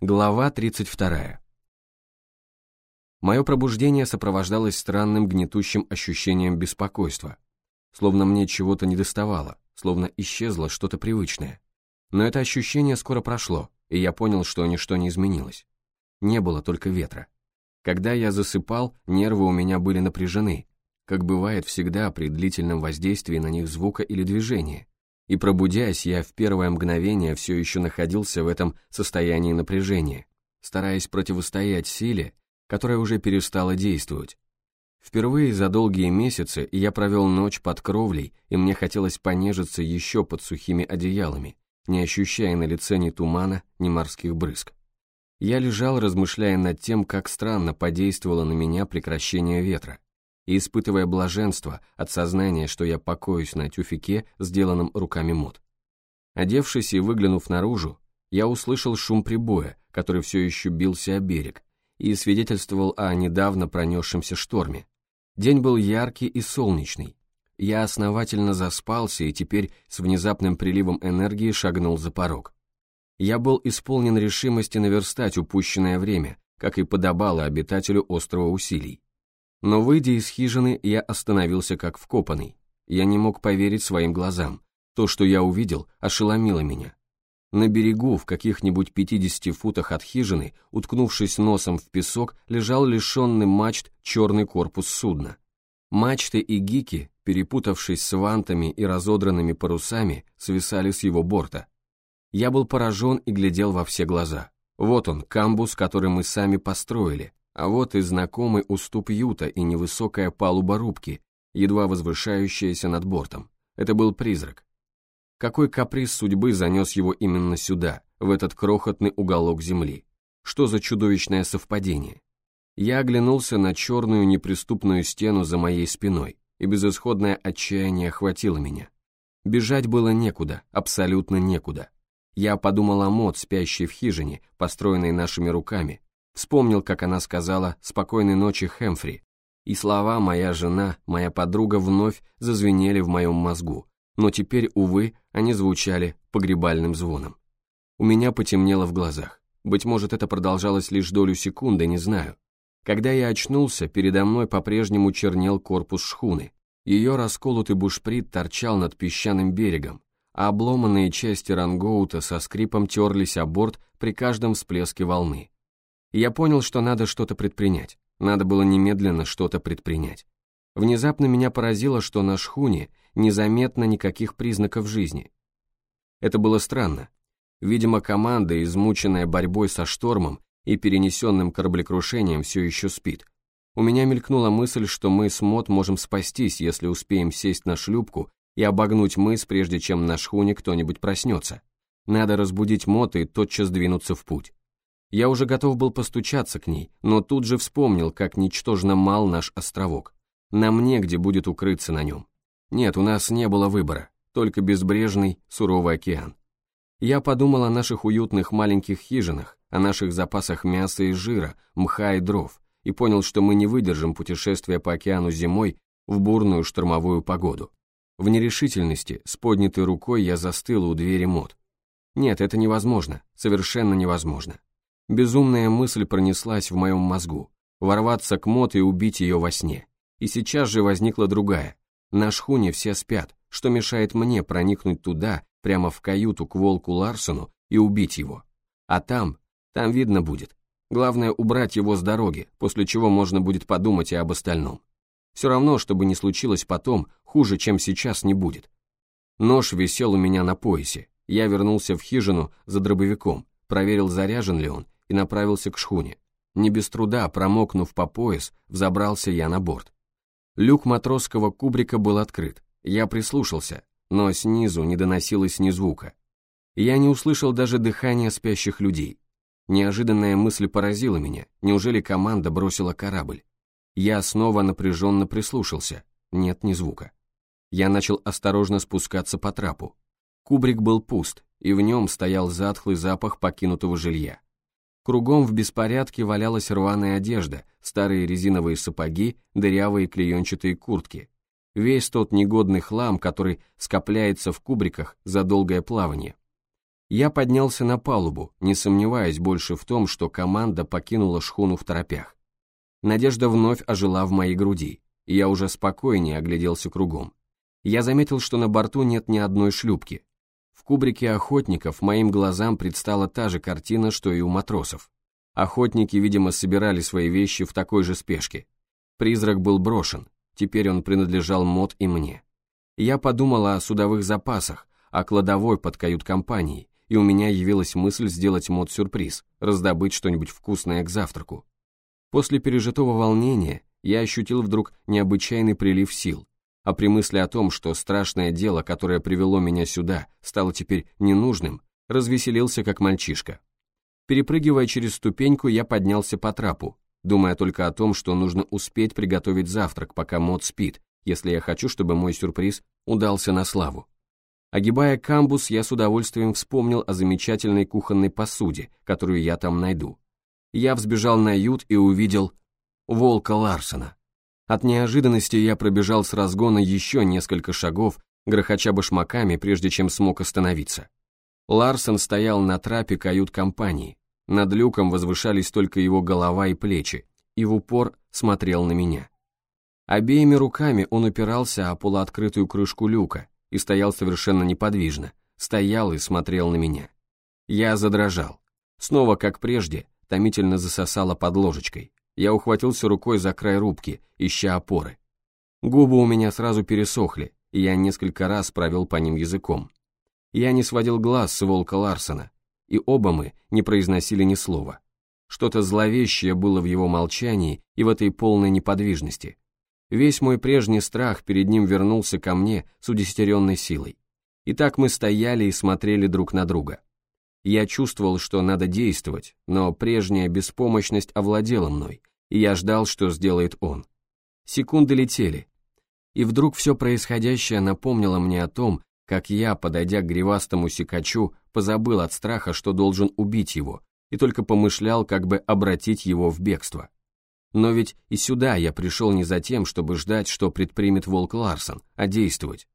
Глава 32. Мое пробуждение сопровождалось странным гнетущим ощущением беспокойства, словно мне чего-то недоставало, словно исчезло что-то привычное. Но это ощущение скоро прошло, и я понял, что ничто не изменилось. Не было только ветра. Когда я засыпал, нервы у меня были напряжены, как бывает всегда при длительном воздействии на них звука или движения, и пробудясь, я в первое мгновение все еще находился в этом состоянии напряжения, стараясь противостоять силе, которая уже перестала действовать. Впервые за долгие месяцы я провел ночь под кровлей, и мне хотелось понежиться еще под сухими одеялами, не ощущая на лице ни тумана, ни морских брызг. Я лежал, размышляя над тем, как странно подействовало на меня прекращение ветра и испытывая блаженство от сознания, что я покоюсь на тюфике, сделанном руками мод. Одевшись и выглянув наружу, я услышал шум прибоя, который все еще бился о берег, и свидетельствовал о недавно пронесшемся шторме. День был яркий и солнечный. Я основательно заспался и теперь с внезапным приливом энергии шагнул за порог. Я был исполнен решимости наверстать упущенное время, как и подобало обитателю острова усилий. Но выйдя из хижины, я остановился как вкопанный. Я не мог поверить своим глазам. То, что я увидел, ошеломило меня. На берегу, в каких-нибудь 50 футах от хижины, уткнувшись носом в песок, лежал лишенный мачт черный корпус судна. Мачты и гики, перепутавшись с вантами и разодранными парусами, свисали с его борта. Я был поражен и глядел во все глаза. Вот он, камбус, который мы сами построили, а вот и знакомый уступ юта и невысокая палуба рубки, едва возвышающаяся над бортом. Это был призрак. Какой каприз судьбы занес его именно сюда, в этот крохотный уголок земли? Что за чудовищное совпадение? Я оглянулся на черную неприступную стену за моей спиной, и безысходное отчаяние охватило меня. Бежать было некуда, абсолютно некуда. Я подумал о Мод, спящей в хижине, построенной нашими руками, Вспомнил, как она сказала «Спокойной ночи, Хэмфри», и слова «моя жена», «моя подруга» вновь зазвенели в моем мозгу, но теперь, увы, они звучали погребальным звоном. У меня потемнело в глазах. Быть может, это продолжалось лишь долю секунды, не знаю. Когда я очнулся, передо мной по-прежнему чернел корпус шхуны. Ее расколотый бушприт торчал над песчаным берегом, а обломанные части рангоута со скрипом терлись о борт при каждом всплеске волны я понял, что надо что-то предпринять. Надо было немедленно что-то предпринять. Внезапно меня поразило, что на шхуне незаметно никаких признаков жизни. Это было странно. Видимо, команда, измученная борьбой со штормом и перенесенным кораблекрушением, все еще спит. У меня мелькнула мысль, что мы с Мот можем спастись, если успеем сесть на шлюпку и обогнуть мыс, прежде чем на шхуне кто-нибудь проснется. Надо разбудить Мот и тотчас двинуться в путь. Я уже готов был постучаться к ней, но тут же вспомнил, как ничтожно мал наш островок. Нам негде будет укрыться на нем. Нет, у нас не было выбора, только безбрежный, суровый океан. Я подумал о наших уютных маленьких хижинах, о наших запасах мяса и жира, мха и дров, и понял, что мы не выдержим путешествия по океану зимой в бурную штормовую погоду. В нерешительности, с поднятой рукой я застыл у двери мод. Нет, это невозможно, совершенно невозможно. Безумная мысль пронеслась в моем мозгу. Ворваться к Мот и убить ее во сне. И сейчас же возникла другая. На шхуне все спят, что мешает мне проникнуть туда, прямо в каюту к волку Ларсону и убить его. А там, там видно будет. Главное убрать его с дороги, после чего можно будет подумать и об остальном. Все равно, чтобы не случилось потом, хуже, чем сейчас, не будет. Нож висел у меня на поясе. Я вернулся в хижину за дробовиком, проверил, заряжен ли он, и направился к шхуне. Не без труда, промокнув по пояс, взобрался я на борт. Люк матросского кубрика был открыт. Я прислушался, но снизу не доносилось ни звука. Я не услышал даже дыхания спящих людей. Неожиданная мысль поразила меня. Неужели команда бросила корабль? Я снова напряженно прислушался. Нет ни звука. Я начал осторожно спускаться по трапу. Кубрик был пуст, и в нем стоял затхлый запах покинутого жилья. Кругом в беспорядке валялась рваная одежда, старые резиновые сапоги, дырявые клеенчатые куртки. Весь тот негодный хлам, который скопляется в кубриках за долгое плавание. Я поднялся на палубу, не сомневаясь больше в том, что команда покинула шхуну в торопях. Надежда вновь ожила в моей груди, и я уже спокойнее огляделся кругом. Я заметил, что на борту нет ни одной шлюпки. Кубрике охотников моим глазам предстала та же картина, что и у матросов. Охотники, видимо, собирали свои вещи в такой же спешке. Призрак был брошен, теперь он принадлежал Мот и мне. Я подумал о судовых запасах, о кладовой под кают-компанией, и у меня явилась мысль сделать Мот сюрприз, раздобыть что-нибудь вкусное к завтраку. После пережитого волнения я ощутил вдруг необычайный прилив сил, а при мысли о том, что страшное дело, которое привело меня сюда, стало теперь ненужным, развеселился как мальчишка. Перепрыгивая через ступеньку, я поднялся по трапу, думая только о том, что нужно успеть приготовить завтрак, пока Мод спит, если я хочу, чтобы мой сюрприз удался на славу. Огибая камбус, я с удовольствием вспомнил о замечательной кухонной посуде, которую я там найду. Я взбежал на ют и увидел волка Ларсона. От неожиданности я пробежал с разгона еще несколько шагов, грохоча башмаками, прежде чем смог остановиться. Ларсон стоял на трапе кают-компании. Над люком возвышались только его голова и плечи, и в упор смотрел на меня. Обеими руками он упирался о полуоткрытую крышку люка и стоял совершенно неподвижно, стоял и смотрел на меня. Я задрожал. Снова, как прежде, томительно засосало под ложечкой. Я ухватился рукой за край рубки, ища опоры. Губы у меня сразу пересохли, и я несколько раз провел по ним языком. Я не сводил глаз с волка Ларсона, и оба мы не произносили ни слова. Что-то зловещее было в его молчании и в этой полной неподвижности. Весь мой прежний страх перед ним вернулся ко мне с удесятеренной силой. И так мы стояли и смотрели друг на друга. Я чувствовал, что надо действовать, но прежняя беспомощность овладела мной, и я ждал, что сделает он. Секунды летели, и вдруг все происходящее напомнило мне о том, как я, подойдя к гривастому сикачу, позабыл от страха, что должен убить его, и только помышлял, как бы обратить его в бегство. Но ведь и сюда я пришел не за тем, чтобы ждать, что предпримет волк Ларсон, а действовать.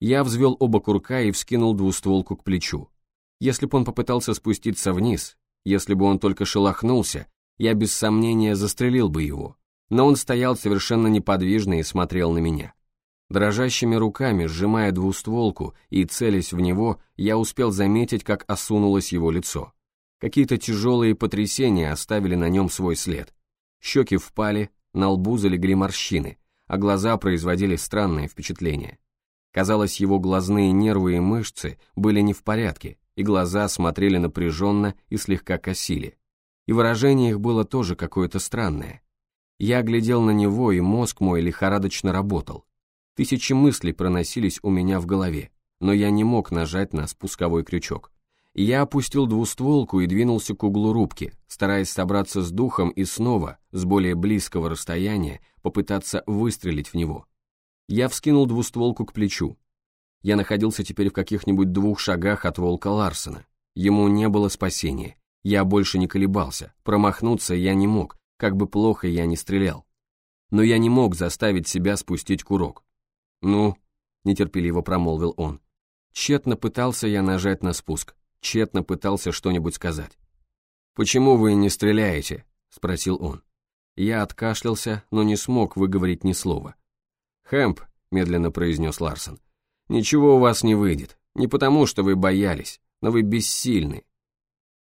Я взвел оба курка и вскинул двустволку к плечу. Если бы он попытался спуститься вниз, если бы он только шелохнулся, я без сомнения застрелил бы его. Но он стоял совершенно неподвижно и смотрел на меня. Дрожащими руками, сжимая двустволку и целясь в него, я успел заметить, как осунулось его лицо. Какие-то тяжелые потрясения оставили на нем свой след. Щеки впали, на лбу залегли морщины, а глаза производили странное впечатление. Казалось, его глазные нервы и мышцы были не в порядке, и глаза смотрели напряженно и слегка косили. И выражение их было тоже какое-то странное. Я глядел на него, и мозг мой лихорадочно работал. Тысячи мыслей проносились у меня в голове, но я не мог нажать на спусковой крючок. Я опустил двустволку и двинулся к углу рубки, стараясь собраться с духом и снова, с более близкого расстояния, попытаться выстрелить в него. Я вскинул двустволку к плечу. Я находился теперь в каких-нибудь двух шагах от волка Ларсена. Ему не было спасения. Я больше не колебался, промахнуться я не мог, как бы плохо я не стрелял. Но я не мог заставить себя спустить курок. «Ну?» — нетерпеливо промолвил он. Тщетно пытался я нажать на спуск, тщетно пытался что-нибудь сказать. «Почему вы не стреляете?» — спросил он. Я откашлялся, но не смог выговорить ни слова. «Хэмп», — медленно произнес Ларсон, — «ничего у вас не выйдет, не потому, что вы боялись, но вы бессильны.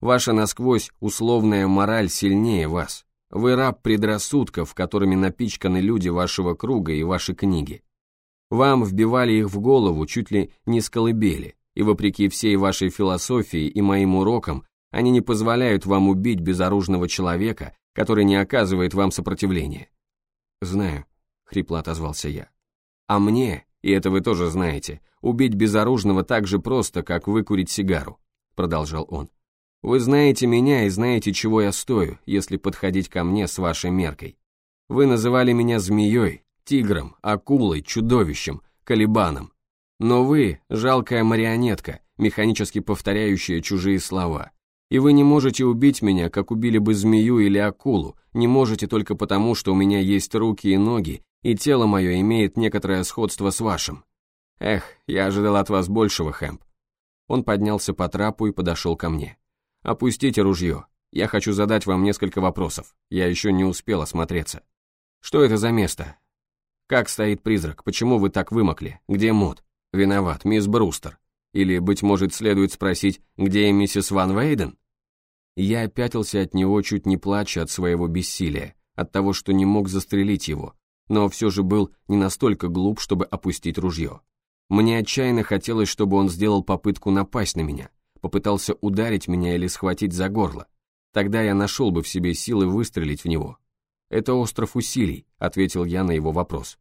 Ваша насквозь условная мораль сильнее вас. Вы раб предрассудков, которыми напичканы люди вашего круга и ваши книги. Вам вбивали их в голову чуть ли не с колыбели, и вопреки всей вашей философии и моим урокам, они не позволяют вам убить безоружного человека, который не оказывает вам сопротивления. «Знаю», — хрипло отозвался я. «А мне, и это вы тоже знаете, убить безоружного так же просто, как выкурить сигару», — продолжал он. «Вы знаете меня и знаете, чего я стою, если подходить ко мне с вашей меркой. Вы называли меня змеей, тигром, акулой, чудовищем, колебаном. Но вы – жалкая марионетка, механически повторяющая чужие слова. И вы не можете убить меня, как убили бы змею или акулу, не можете только потому, что у меня есть руки и ноги, и тело мое имеет некоторое сходство с вашим. Эх, я ожидал от вас большего, Хэмп. Он поднялся по трапу и подошел ко мне. «Опустите ружье. Я хочу задать вам несколько вопросов. Я еще не успел осмотреться. Что это за место? Как стоит призрак? Почему вы так вымокли? Где Мод? Виноват, мисс Брустер. Или, быть может, следует спросить, где миссис Ван Вейден?» Я опятился от него, чуть не плача от своего бессилия, от того, что не мог застрелить его, но все же был не настолько глуп, чтобы опустить ружье. Мне отчаянно хотелось, чтобы он сделал попытку напасть на меня, попытался ударить меня или схватить за горло. Тогда я нашел бы в себе силы выстрелить в него. «Это остров усилий», — ответил я на его вопрос.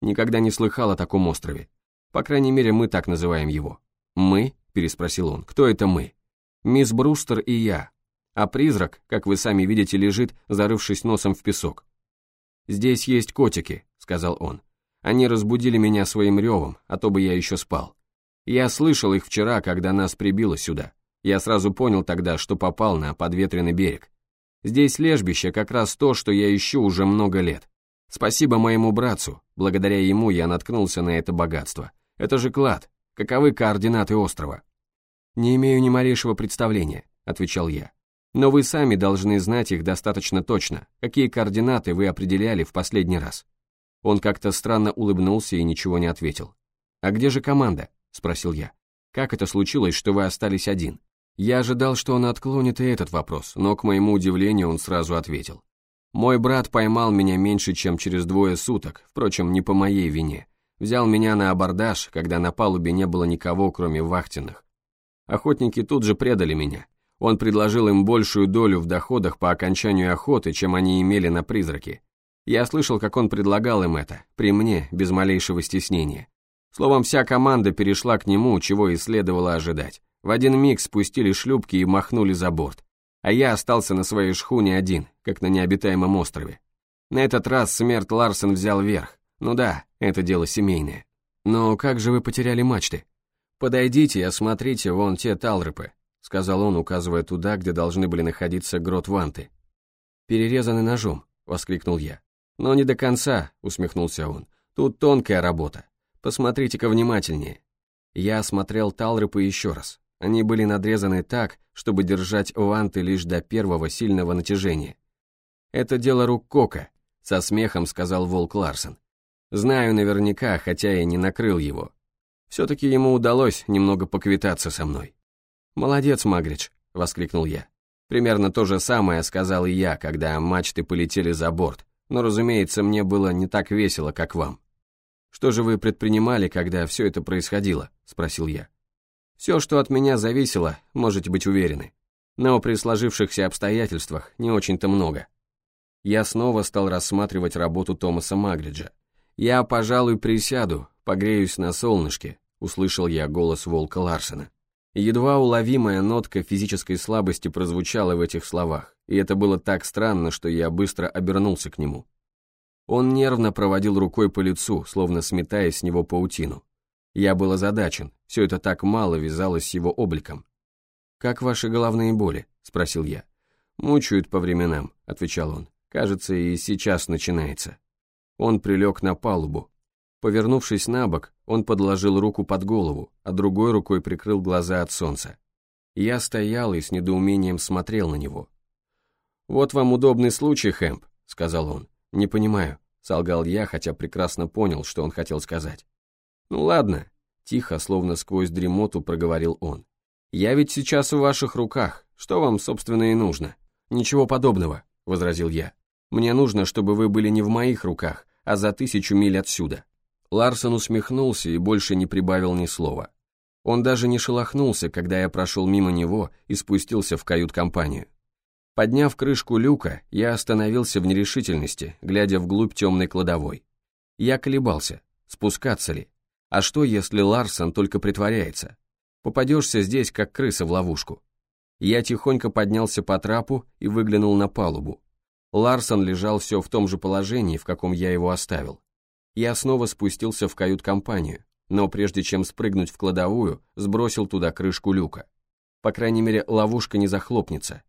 «Никогда не слыхал о таком острове. По крайней мере, мы так называем его». «Мы?» — переспросил он. «Кто это мы?» «Мисс Брустер и я, а призрак, как вы сами видите, лежит, зарывшись носом в песок. «Здесь есть котики», — сказал он. «Они разбудили меня своим ревом, а то бы я еще спал. Я слышал их вчера, когда нас прибило сюда. Я сразу понял тогда, что попал на подветренный берег. Здесь лежбище как раз то, что я ищу уже много лет. Спасибо моему братцу, благодаря ему я наткнулся на это богатство. Это же клад. Каковы координаты острова?» «Не имею ни малейшего представления», — отвечал я. Но вы сами должны знать их достаточно точно, какие координаты вы определяли в последний раз. Он как-то странно улыбнулся и ничего не ответил. «А где же команда?» – спросил я. «Как это случилось, что вы остались один?» Я ожидал, что он отклонит и этот вопрос, но, к моему удивлению, он сразу ответил. «Мой брат поймал меня меньше, чем через двое суток, впрочем, не по моей вине. Взял меня на абордаж, когда на палубе не было никого, кроме вахтенных. Охотники тут же предали меня, он предложил им большую долю в доходах по окончанию охоты, чем они имели на призраки. Я слышал, как он предлагал им это, при мне, без малейшего стеснения. Словом, вся команда перешла к нему, чего и следовало ожидать. В один миг спустили шлюпки и махнули за борт. А я остался на своей шхуне один, как на необитаемом острове. На этот раз смерть Ларсен взял верх. Ну да, это дело семейное. Но как же вы потеряли мачты? Подойдите и осмотрите вон те талрыпы сказал он, указывая туда, где должны были находиться грот-ванты. «Перерезаны ножом», — воскликнул я. «Но не до конца», — усмехнулся он. «Тут тонкая работа. Посмотрите-ка внимательнее». Я осмотрел талрыпы еще раз. Они были надрезаны так, чтобы держать ванты лишь до первого сильного натяжения. «Это дело рук Кока», — со смехом сказал Волк Ларсон. «Знаю наверняка, хотя и не накрыл его. Все-таки ему удалось немного поквитаться со мной». «Молодец, Магридж!» — воскликнул я. Примерно то же самое сказал и я, когда мачты полетели за борт, но, разумеется, мне было не так весело, как вам. «Что же вы предпринимали, когда все это происходило?» — спросил я. «Все, что от меня зависело, можете быть уверены. Но при сложившихся обстоятельствах не очень-то много». Я снова стал рассматривать работу Томаса Магриджа. «Я, пожалуй, присяду, погреюсь на солнышке», — услышал я голос Волка Ларсена. Едва уловимая нотка физической слабости прозвучала в этих словах, и это было так странно, что я быстро обернулся к нему. Он нервно проводил рукой по лицу, словно сметая с него паутину. Я был озадачен, все это так мало вязалось с его обликом. «Как ваши головные боли?» – спросил я. «Мучают по временам», – отвечал он. «Кажется, и сейчас начинается». Он прилег на палубу, Повернувшись на бок, он подложил руку под голову, а другой рукой прикрыл глаза от солнца. Я стоял и с недоумением смотрел на него. «Вот вам удобный случай, Хэмп», — сказал он. «Не понимаю», — солгал я, хотя прекрасно понял, что он хотел сказать. «Ну ладно», — тихо, словно сквозь дремоту проговорил он. «Я ведь сейчас в ваших руках, что вам, собственно, и нужно?» «Ничего подобного», — возразил я. «Мне нужно, чтобы вы были не в моих руках, а за тысячу миль отсюда». Ларсон усмехнулся и больше не прибавил ни слова. Он даже не шелохнулся, когда я прошел мимо него и спустился в кают-компанию. Подняв крышку люка, я остановился в нерешительности, глядя вглубь темной кладовой. Я колебался, спускаться ли. А что, если Ларсон только притворяется? Попадешься здесь, как крыса в ловушку. Я тихонько поднялся по трапу и выглянул на палубу. Ларсон лежал все в том же положении, в каком я его оставил. Я снова спустился в кают-компанию, но прежде чем спрыгнуть в кладовую, сбросил туда крышку люка. По крайней мере, ловушка не захлопнется.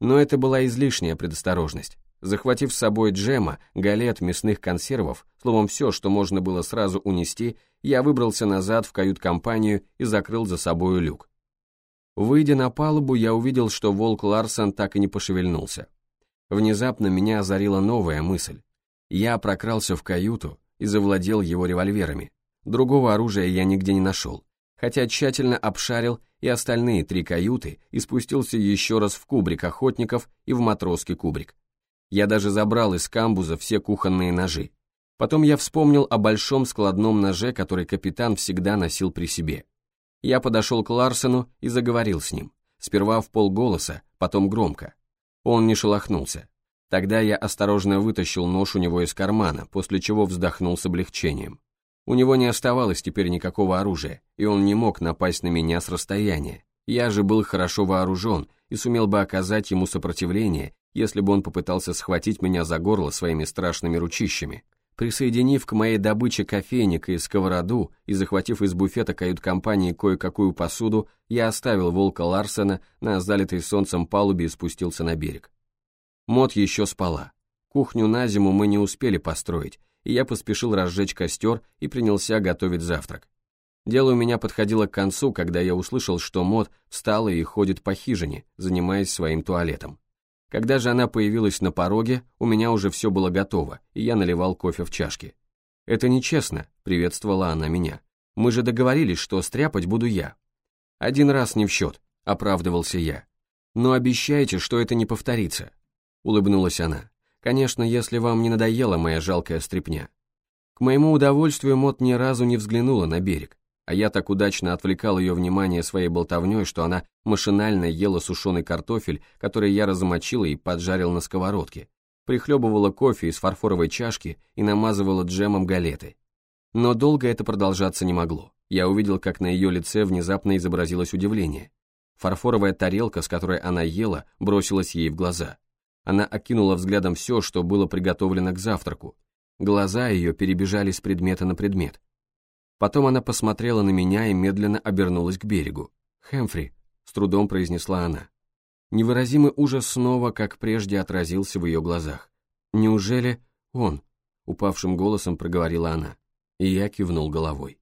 Но это была излишняя предосторожность. Захватив с собой джема, галет, мясных консервов, словом, все, что можно было сразу унести, я выбрался назад в кают-компанию и закрыл за собою люк. Выйдя на палубу, я увидел, что волк Ларсон так и не пошевельнулся. Внезапно меня озарила новая мысль. Я прокрался в каюту и завладел его револьверами. Другого оружия я нигде не нашел, хотя тщательно обшарил и остальные три каюты и спустился еще раз в кубрик охотников и в матросский кубрик. Я даже забрал из камбуза все кухонные ножи. Потом я вспомнил о большом складном ноже, который капитан всегда носил при себе. Я подошел к Ларсену и заговорил с ним. Сперва в полголоса, потом громко. Он не шелохнулся. Тогда я осторожно вытащил нож у него из кармана, после чего вздохнул с облегчением. У него не оставалось теперь никакого оружия, и он не мог напасть на меня с расстояния. Я же был хорошо вооружен и сумел бы оказать ему сопротивление, если бы он попытался схватить меня за горло своими страшными ручищами. Присоединив к моей добыче кофейник и сковороду и захватив из буфета кают-компании кое-какую посуду, я оставил волка Ларсена на залитой солнцем палубе и спустился на берег. Мот еще спала. Кухню на зиму мы не успели построить, и я поспешил разжечь костер и принялся готовить завтрак. Дело у меня подходило к концу, когда я услышал, что Мот встала и ходит по хижине, занимаясь своим туалетом. Когда же она появилась на пороге, у меня уже все было готово, и я наливал кофе в чашки. «Это нечестно», — приветствовала она меня. «Мы же договорились, что стряпать буду я». «Один раз не в счет», — оправдывался я. «Но обещайте, что это не повторится», — улыбнулась она. «Конечно, если вам не надоела моя жалкая стряпня». К моему удовольствию Мот ни разу не взглянула на берег, а я так удачно отвлекал ее внимание своей болтовней, что она машинально ела сушеный картофель, который я размочил и поджарил на сковородке, прихлебывала кофе из фарфоровой чашки и намазывала джемом галеты. Но долго это продолжаться не могло. Я увидел, как на ее лице внезапно изобразилось удивление. Фарфоровая тарелка, с которой она ела, бросилась ей в глаза. Она окинула взглядом все, что было приготовлено к завтраку. Глаза ее перебежали с предмета на предмет. Потом она посмотрела на меня и медленно обернулась к берегу. «Хэмфри», — с трудом произнесла она. Невыразимый ужас снова, как прежде, отразился в ее глазах. «Неужели он?» — упавшим голосом проговорила она. И я кивнул головой.